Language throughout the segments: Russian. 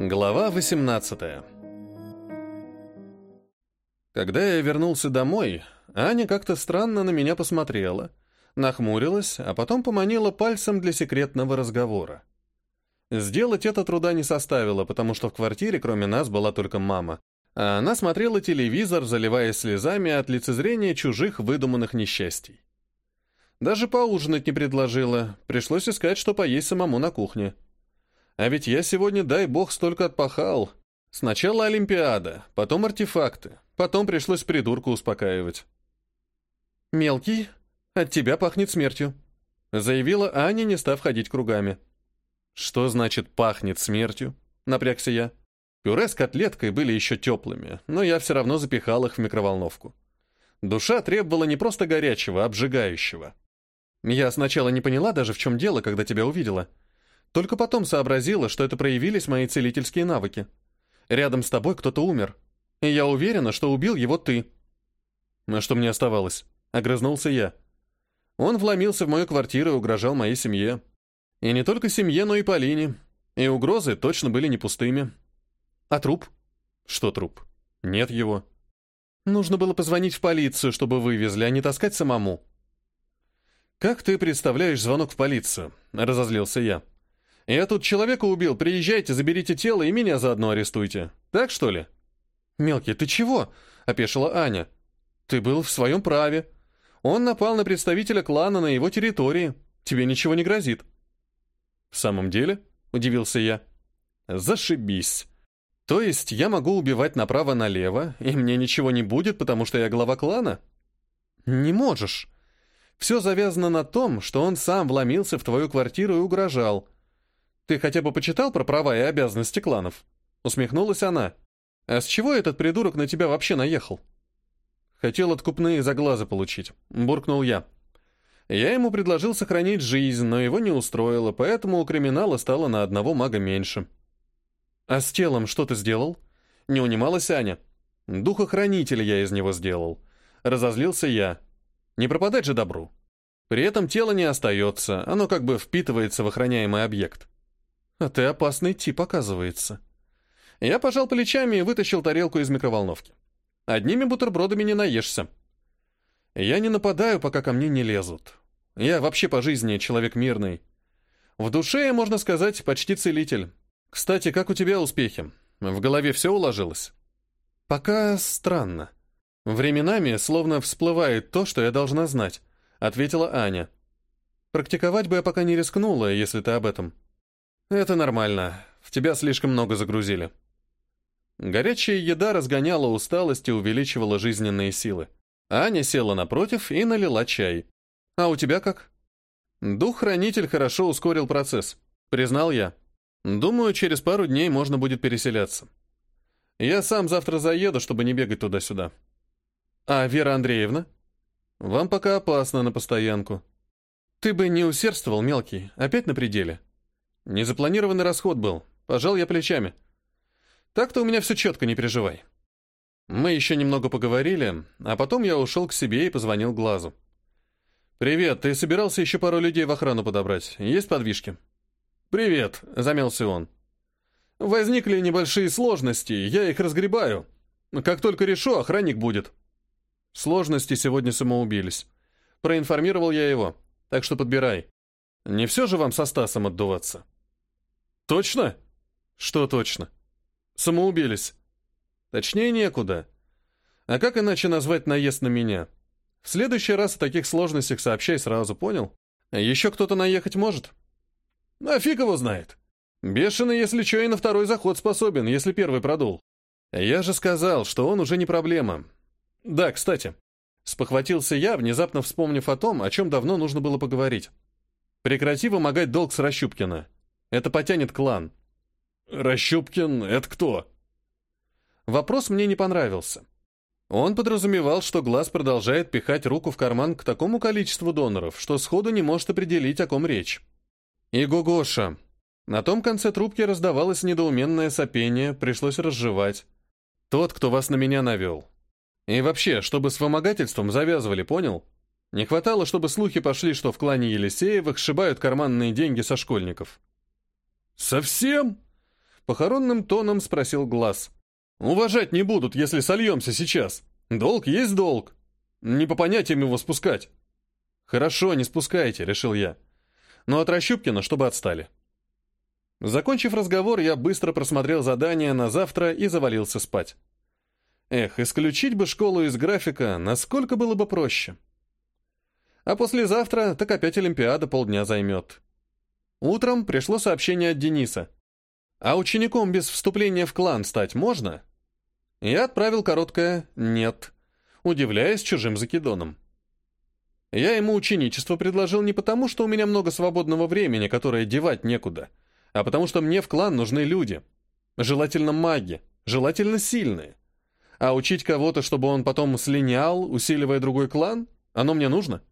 Глава 18 Когда я вернулся домой, Аня как-то странно на меня посмотрела, нахмурилась, а потом поманила пальцем для секретного разговора. Сделать это труда не составило, потому что в квартире кроме нас была только мама, а она смотрела телевизор, заливаясь слезами от лицезрения чужих выдуманных несчастий. Даже поужинать не предложила, пришлось искать, что поесть самому на кухне. А ведь я сегодня, дай бог, столько отпахал. Сначала Олимпиада, потом артефакты, потом пришлось придурку успокаивать. «Мелкий, от тебя пахнет смертью», — заявила Аня, не став ходить кругами. «Что значит «пахнет смертью»?» — напрягся я. Пюре с котлеткой были еще теплыми, но я все равно запихал их в микроволновку. Душа требовала не просто горячего, а обжигающего. Я сначала не поняла даже, в чем дело, когда тебя увидела. Только потом сообразила, что это проявились мои целительские навыки. Рядом с тобой кто-то умер. И я уверена, что убил его ты. А что мне оставалось? Огрызнулся я. Он вломился в мою квартиру и угрожал моей семье. И не только семье, но и Полине. И угрозы точно были не пустыми. А труп? Что труп? Нет его. Нужно было позвонить в полицию, чтобы вывезли, а не таскать самому. «Как ты представляешь звонок в полицию?» — разозлился я. «Я тут человека убил, приезжайте, заберите тело и меня заодно арестуйте. Так, что ли?» «Мелкий, ты чего?» — опешила Аня. «Ты был в своем праве. Он напал на представителя клана на его территории. Тебе ничего не грозит». «В самом деле?» — удивился я. «Зашибись. То есть я могу убивать направо-налево, и мне ничего не будет, потому что я глава клана?» «Не можешь», все завязано на том, что он сам вломился в твою квартиру и угрожал. Ты хотя бы почитал про права и обязанности кланов?» Усмехнулась она. «А с чего этот придурок на тебя вообще наехал?» «Хотел откупные за глаза получить», — буркнул я. Я ему предложил сохранить жизнь, но его не устроило, поэтому у криминала стало на одного мага меньше. «А с телом что ты сделал?» Не унималась Аня. «Духохранитель я из него сделал». Разозлился я. Не пропадать же добру. При этом тело не остается, оно как бы впитывается в охраняемый объект. А ты опасный тип, оказывается. Я пожал плечами и вытащил тарелку из микроволновки. Одними бутербродами не наешься. Я не нападаю, пока ко мне не лезут. Я вообще по жизни человек мирный. В душе я, можно сказать, почти целитель. Кстати, как у тебя успехи? В голове все уложилось? Пока странно. «Временами словно всплывает то, что я должна знать», — ответила Аня. «Практиковать бы я пока не рискнула, если ты об этом». «Это нормально. В тебя слишком много загрузили». Горячая еда разгоняла усталость и увеличивала жизненные силы. Аня села напротив и налила чай. «А у тебя как?» «Дух-хранитель хорошо ускорил процесс», — признал я. «Думаю, через пару дней можно будет переселяться. Я сам завтра заеду, чтобы не бегать туда-сюда». «А Вера Андреевна?» «Вам пока опасно на постоянку». «Ты бы не усердствовал, мелкий, опять на пределе». «Незапланированный расход был. Пожал я плечами». «Так-то у меня все четко, не переживай». Мы еще немного поговорили, а потом я ушел к себе и позвонил Глазу. «Привет, ты собирался еще пару людей в охрану подобрать? Есть подвижки?» «Привет», — замялся он. «Возникли небольшие сложности, я их разгребаю. Как только решу, охранник будет». Сложности сегодня самоубились. Проинформировал я его, так что подбирай. Не все же вам со Стасом отдуваться. Точно? Что точно? Самоубились. Точнее, некуда. А как иначе назвать наезд на меня? В следующий раз о таких сложностях сообщай сразу, понял? Еще кто-то наехать может? А фиг его знает. Бешеный, если что, и на второй заход способен, если первый продул. Я же сказал, что он уже не проблема. Да, кстати. Спохватился я, внезапно вспомнив о том, о чем давно нужно было поговорить. Прекрати вымогать долг с Рощупкина. Это потянет клан. Рощупкин — это кто? Вопрос мне не понравился. Он подразумевал, что глаз продолжает пихать руку в карман к такому количеству доноров, что сходу не может определить, о ком речь. И Гогоша. На том конце трубки раздавалось недоуменное сопение, пришлось разжевать. Тот, кто вас на меня навел. И вообще, чтобы с вымогательством завязывали, понял? Не хватало, чтобы слухи пошли, что в клане Елисеевых сшибают карманные деньги со школьников. «Совсем?» Похоронным тоном спросил Глаз. «Уважать не будут, если сольемся сейчас. Долг есть долг. Не по понятиям его спускать». «Хорошо, не спускайте», — решил я. «Но от Рощупкина, чтобы отстали». Закончив разговор, я быстро просмотрел задание на завтра и завалился спать. Эх, исключить бы школу из графика, насколько было бы проще. А послезавтра так опять Олимпиада полдня займет. Утром пришло сообщение от Дениса. «А учеником без вступления в клан стать можно?» Я отправил короткое «нет», удивляясь чужим закидоном. Я ему ученичество предложил не потому, что у меня много свободного времени, которое девать некуда, а потому что мне в клан нужны люди. Желательно маги, желательно сильные. А учить кого-то, чтобы он потом слинял, усиливая другой клан, оно мне нужно?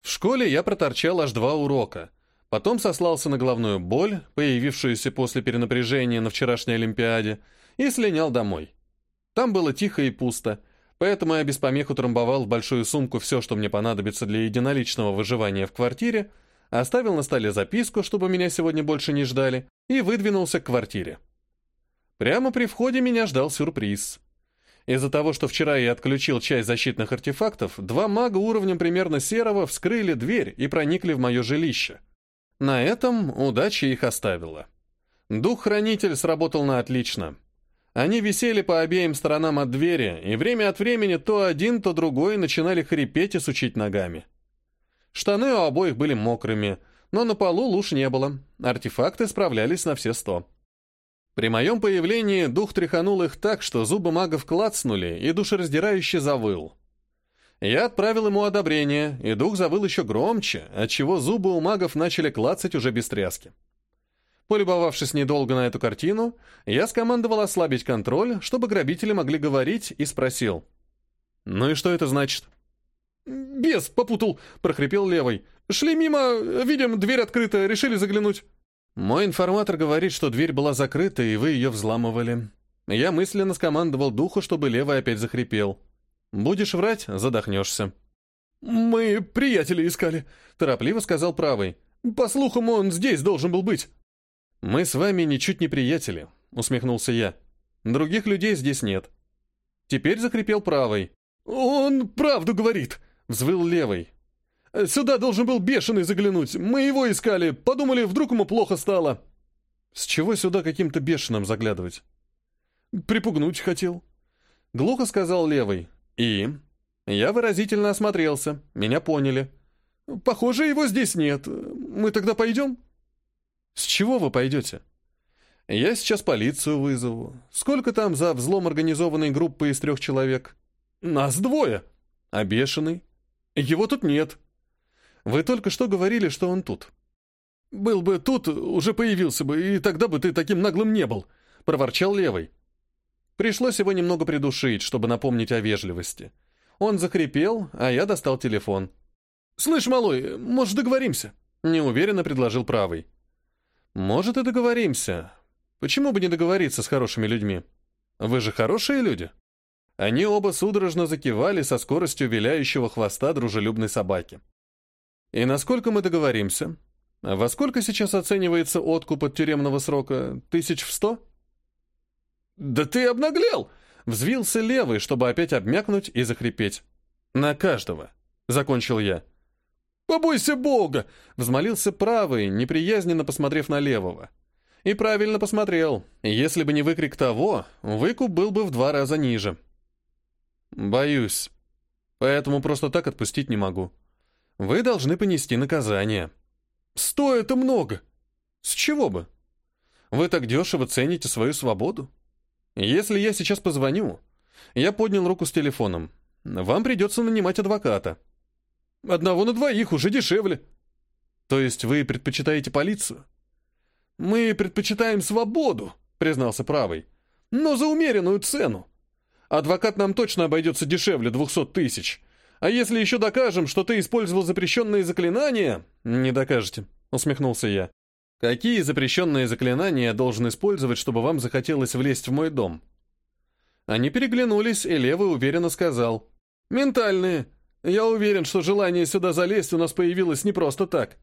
В школе я проторчал аж два урока. Потом сослался на головную боль, появившуюся после перенапряжения на вчерашней Олимпиаде, и слинял домой. Там было тихо и пусто, поэтому я без помех утрамбовал в большую сумку все, что мне понадобится для единоличного выживания в квартире, оставил на столе записку, чтобы меня сегодня больше не ждали, и выдвинулся к квартире. Прямо при входе меня ждал сюрприз. Из-за того, что вчера я отключил часть защитных артефактов, два мага уровнем примерно серого вскрыли дверь и проникли в мое жилище. На этом удача их оставила. Дух-хранитель сработал на отлично. Они висели по обеим сторонам от двери, и время от времени то один, то другой начинали хрипеть и сучить ногами. Штаны у обоих были мокрыми, но на полу луж не было. Артефакты справлялись на все сто. При моем появлении дух тряханул их так, что зубы магов клацнули, и душераздирающе завыл. Я отправил ему одобрение, и дух завыл еще громче, отчего зубы у магов начали клацать уже без тряски. Полюбовавшись недолго на эту картину, я скомандовал ослабить контроль, чтобы грабители могли говорить, и спросил. «Ну и что это значит?» «Бес попутал!» — прохрипел левый. «Шли мимо, видим, дверь открыта, решили заглянуть». Мой информатор говорит, что дверь была закрыта, и вы ее взламывали. Я мысленно скомандовал духу, чтобы левый опять захрипел. Будешь врать — задохнешься. «Мы приятеля искали», — торопливо сказал правый. «По слухам, он здесь должен был быть». «Мы с вами ничуть не приятели», — усмехнулся я. «Других людей здесь нет». Теперь закрепел правый. «Он правду говорит», — взвыл левый. Сюда должен был бешеный заглянуть. Мы его искали. Подумали, вдруг ему плохо стало. С чего сюда каким-то бешеным заглядывать? Припугнуть хотел. Глухо сказал левый. И? Я выразительно осмотрелся. Меня поняли. Похоже, его здесь нет. Мы тогда пойдем? С чего вы пойдете? Я сейчас полицию вызову. Сколько там за взлом организованной группы из трех человек? Нас двое. А бешеный? Его тут нет. Вы только что говорили, что он тут». «Был бы тут, уже появился бы, и тогда бы ты таким наглым не был», — проворчал левый. Пришлось его немного придушить, чтобы напомнить о вежливости. Он захрипел, а я достал телефон. «Слышь, малой, может, договоримся?» — неуверенно предложил правый. «Может, и договоримся. Почему бы не договориться с хорошими людьми? Вы же хорошие люди?» Они оба судорожно закивали со скоростью виляющего хвоста дружелюбной собаки. И насколько мы договоримся? Во сколько сейчас оценивается откуп от тюремного срока? Тысяч в сто? Да ты обнаглел! Взвился левый, чтобы опять обмякнуть и захрипеть. На каждого. Закончил я. «Побойся Бога!» — взмолился правый, неприязненно посмотрев на левого. И правильно посмотрел. Если бы не выкрик того, выкуп был бы в два раза ниже. «Боюсь. Поэтому просто так отпустить не могу. Вы должны понести наказание. Сто это много. С чего бы? Вы так дешево цените свою свободу? Если я сейчас позвоню... Я поднял руку с телефоном. Вам придется нанимать адвоката. Одного на двоих уже дешевле. То есть вы предпочитаете полицию? Мы предпочитаем свободу, признался правый. Но за умеренную цену. Адвокат нам точно обойдется дешевле двухсот тысяч. А если еще докажем, что ты использовал запрещенные заклинания...» «Не докажете», — усмехнулся я. «Какие запрещенные заклинания я должен использовать, чтобы вам захотелось влезть в мой дом?» Они переглянулись, и Левый уверенно сказал. «Ментальные. Я уверен, что желание сюда залезть у нас появилось не просто так».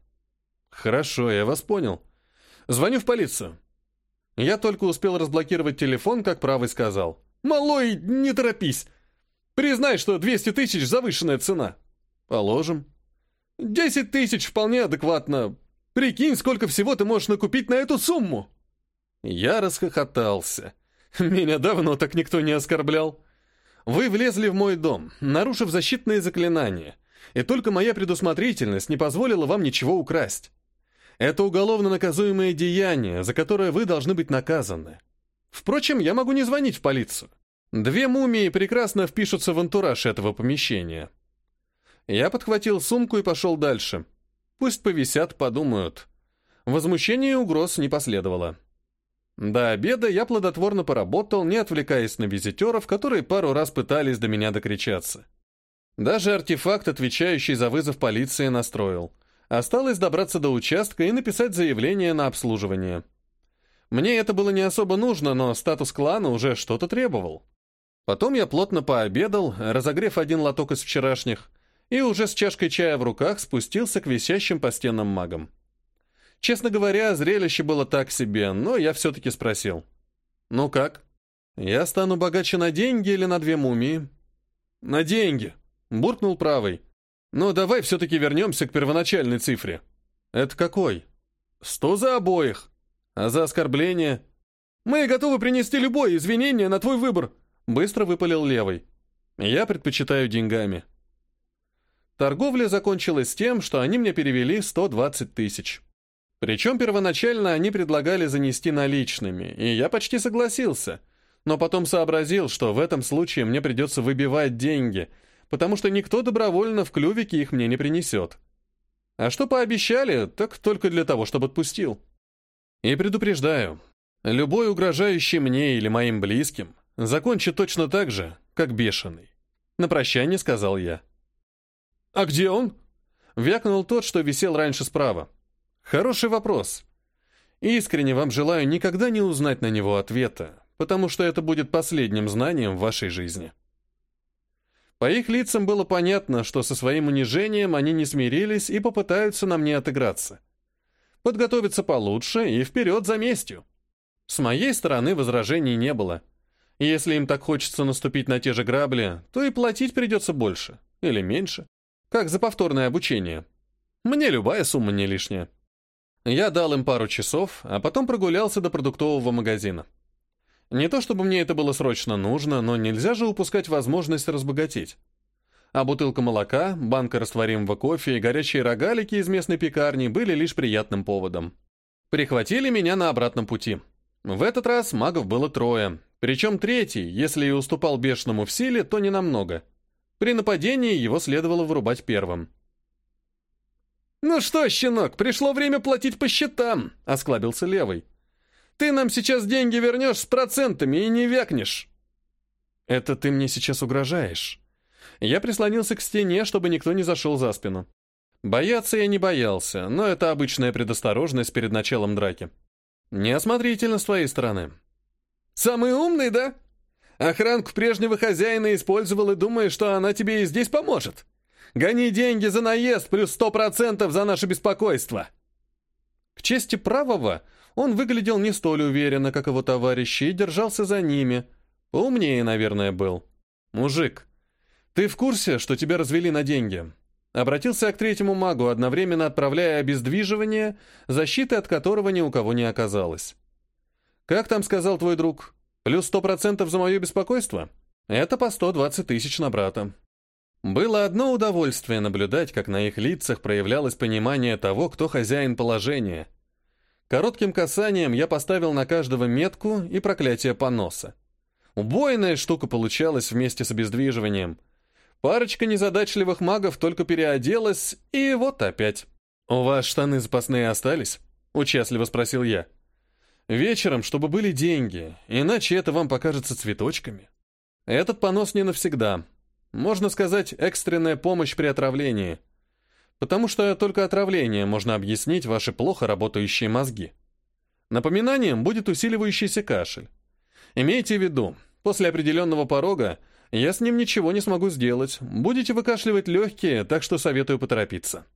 «Хорошо, я вас понял. Звоню в полицию». Я только успел разблокировать телефон, как правый сказал. «Малой, не торопись! Признай, что 200 тысяч – завышенная цена». «Положим». «10 тысяч вполне адекватно. Прикинь, сколько всего ты можешь накупить на эту сумму!» Я расхохотался. Меня давно так никто не оскорблял. Вы влезли в мой дом, нарушив защитные заклинания, и только моя предусмотрительность не позволила вам ничего украсть. Это уголовно наказуемое деяние, за которое вы должны быть наказаны. Впрочем, я могу не звонить в полицию. Две мумии прекрасно впишутся в антураж этого помещения. Я подхватил сумку и пошел дальше. Пусть повисят, подумают. Возмущения и угроз не последовало. До обеда я плодотворно поработал, не отвлекаясь на визитеров, которые пару раз пытались до меня докричаться. Даже артефакт, отвечающий за вызов полиции, настроил. Осталось добраться до участка и написать заявление на обслуживание. Мне это было не особо нужно, но статус клана уже что-то требовал. Потом я плотно пообедал, разогрев один лоток из вчерашних, и уже с чашкой чая в руках спустился к висящим по стенам магам. Честно говоря, зрелище было так себе, но я все-таки спросил. «Ну как? Я стану богаче на деньги или на две мумии?» «На деньги», — буркнул правый. «Но давай все-таки вернемся к первоначальной цифре». «Это какой?» «Сто за обоих. А за оскорбление?» «Мы готовы принести любое извинение на твой выбор», — быстро выпалил левый. «Я предпочитаю деньгами». Торговля закончилась тем, что они мне перевели 120 тысяч. Причем первоначально они предлагали занести наличными, и я почти согласился, но потом сообразил, что в этом случае мне придется выбивать деньги, потому что никто добровольно в клювике их мне не принесет. А что пообещали, так только для того, чтобы отпустил. И предупреждаю, любой угрожающий мне или моим близким закончит точно так же, как бешеный. На прощание сказал я. «А где он?» Вякнул тот, что висел раньше справа. Хороший вопрос. Искренне вам желаю никогда не узнать на него ответа, потому что это будет последним знанием в вашей жизни. По их лицам было понятно, что со своим унижением они не смирились и попытаются на мне отыграться. Подготовиться получше и вперед за местью. С моей стороны возражений не было. Если им так хочется наступить на те же грабли, то и платить придется больше или меньше, как за повторное обучение. Мне любая сумма не лишняя. Я дал им пару часов, а потом прогулялся до продуктового магазина. Не то чтобы мне это было срочно нужно, но нельзя же упускать возможность разбогатеть. А бутылка молока, банка растворимого кофе и горячие рогалики из местной пекарни были лишь приятным поводом. Прихватили меня на обратном пути. В этот раз магов было трое, причем третий, если и уступал бешеному в силе, то не намного. При нападении его следовало вырубать первым. «Ну что, щенок, пришло время платить по счетам», — осклабился левый. «Ты нам сейчас деньги вернешь с процентами и не вякнешь». «Это ты мне сейчас угрожаешь?» Я прислонился к стене, чтобы никто не зашел за спину. Бояться я не боялся, но это обычная предосторожность перед началом драки. Неосмотрительно с твоей стороны. «Самый умный, да? Охранку прежнего хозяина использовал и думаешь, что она тебе и здесь поможет?» Гони деньги за наезд плюс сто процентов за наше беспокойство!» К чести правого, он выглядел не столь уверенно, как его товарищи, и держался за ними. Умнее, наверное, был. «Мужик, ты в курсе, что тебя развели на деньги?» Обратился к третьему магу, одновременно отправляя обездвиживание, защиты от которого ни у кого не оказалось. «Как там сказал твой друг? Плюс сто процентов за мое беспокойство? Это по сто двадцать тысяч на брата. Было одно удовольствие наблюдать, как на их лицах проявлялось понимание того, кто хозяин положения. Коротким касанием я поставил на каждого метку и проклятие поноса. Убойная штука получалась вместе с обездвиживанием. Парочка незадачливых магов только переоделась, и вот опять. «У вас штаны запасные остались?» — участливо спросил я. «Вечером, чтобы были деньги, иначе это вам покажется цветочками. Этот понос не навсегда, можно сказать, экстренная помощь при отравлении. Потому что только отравление можно объяснить ваши плохо работающие мозги. Напоминанием будет усиливающийся кашель. Имейте в виду, после определенного порога я с ним ничего не смогу сделать. Будете выкашливать легкие, так что советую поторопиться.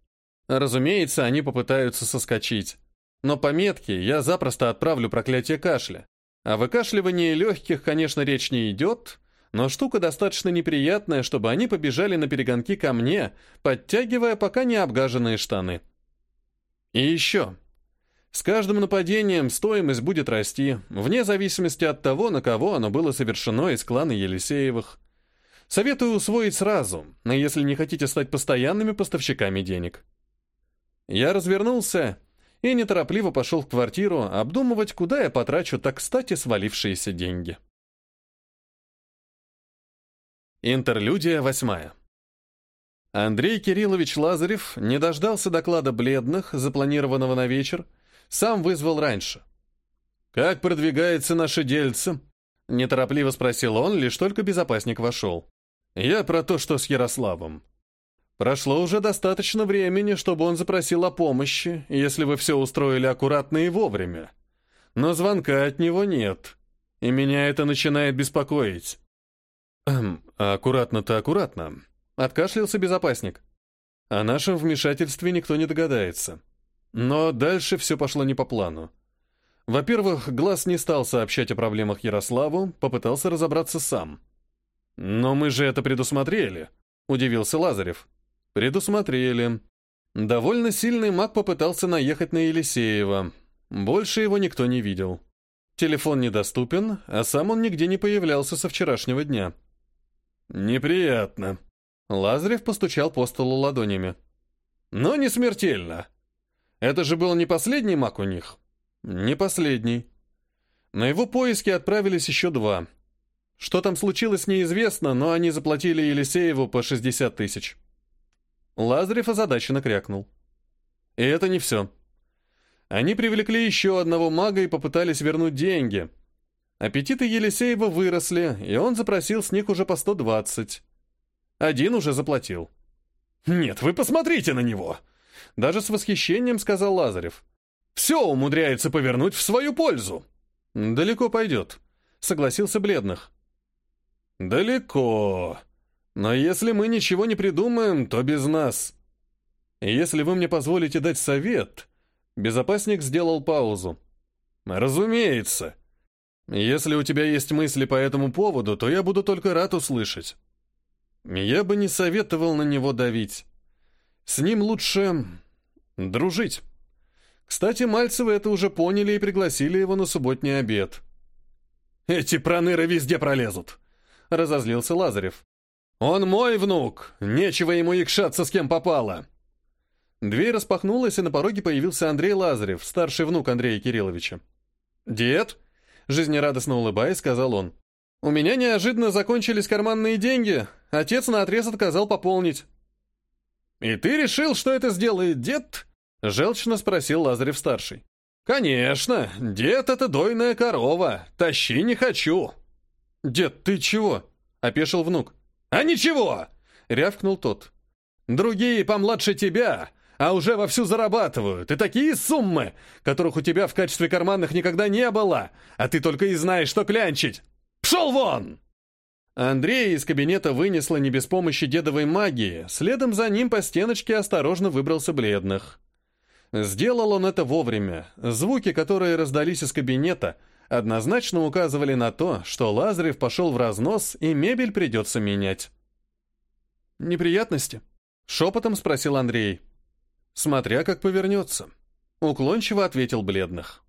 Разумеется, они попытаются соскочить. Но по метке я запросто отправлю проклятие кашля. О выкашливании легких, конечно, речь не идет, но штука достаточно неприятная, чтобы они побежали на перегонки ко мне, подтягивая пока не обгаженные штаны. И еще. С каждым нападением стоимость будет расти, вне зависимости от того, на кого оно было совершено из клана Елисеевых. Советую усвоить сразу, если не хотите стать постоянными поставщиками денег. Я развернулся и неторопливо пошел в квартиру обдумывать, куда я потрачу так кстати свалившиеся деньги. Интерлюдия восьмая. Андрей Кириллович Лазарев не дождался доклада бледных, запланированного на вечер, сам вызвал раньше. «Как продвигается наше дельце?» — неторопливо спросил он, лишь только безопасник вошел. «Я про то, что с Ярославом. Прошло уже достаточно времени, чтобы он запросил о помощи, если вы все устроили аккуратно и вовремя. Но звонка от него нет, и меня это начинает беспокоить». «Эм, аккуратно-то аккуратно», — откашлялся безопасник. «О нашем вмешательстве никто не догадается». Но дальше все пошло не по плану. Во-первых, Глаз не стал сообщать о проблемах Ярославу, попытался разобраться сам. «Но мы же это предусмотрели», — удивился Лазарев. «Предусмотрели». Довольно сильный маг попытался наехать на Елисеева. Больше его никто не видел. Телефон недоступен, а сам он нигде не появлялся со вчерашнего дня. «Неприятно». Лазарев постучал по столу ладонями. «Но не смертельно. Это же был не последний маг у них? Не последний. На его поиски отправились еще два. Что там случилось, неизвестно, но они заплатили Елисееву по 60 тысяч. Лазарев озадаченно крякнул. И это не все. Они привлекли еще одного мага и попытались вернуть деньги. Аппетиты Елисеева выросли, и он запросил с них уже по 120. Один уже заплатил. «Нет, вы посмотрите на него!» Даже с восхищением сказал Лазарев. «Все умудряется повернуть в свою пользу». «Далеко пойдет», — согласился Бледных. «Далеко. Но если мы ничего не придумаем, то без нас. Если вы мне позволите дать совет...» Безопасник сделал паузу. «Разумеется. Если у тебя есть мысли по этому поводу, то я буду только рад услышать. Я бы не советовал на него давить. С ним лучше дружить. Кстати, Мальцевы это уже поняли и пригласили его на субботний обед. «Эти проныры везде пролезут!» — разозлился Лазарев. «Он мой внук! Нечего ему якшаться с кем попало!» Дверь распахнулась, и на пороге появился Андрей Лазарев, старший внук Андрея Кирилловича. «Дед?» — жизнерадостно улыбаясь, сказал он. «У меня неожиданно закончились карманные деньги. Отец наотрез отказал пополнить. «И ты решил, что это сделает дед?» — желчно спросил Лазарев-старший. «Конечно, дед — это дойная корова, тащи не хочу». «Дед, ты чего?» — опешил внук. «А ничего!» — рявкнул тот. «Другие помладше тебя, а уже вовсю зарабатывают, и такие суммы, которых у тебя в качестве карманных никогда не было, а ты только и знаешь, что клянчить. Пшел вон!» Андрей из кабинета вынесла не без помощи дедовой магии, следом за ним по стеночке осторожно выбрался бледных. Сделал он это вовремя. Звуки, которые раздались из кабинета, однозначно указывали на то, что Лазарев пошел в разнос и мебель придется менять. «Неприятности?» — шепотом спросил Андрей. «Смотря как повернется», — уклончиво ответил бледных.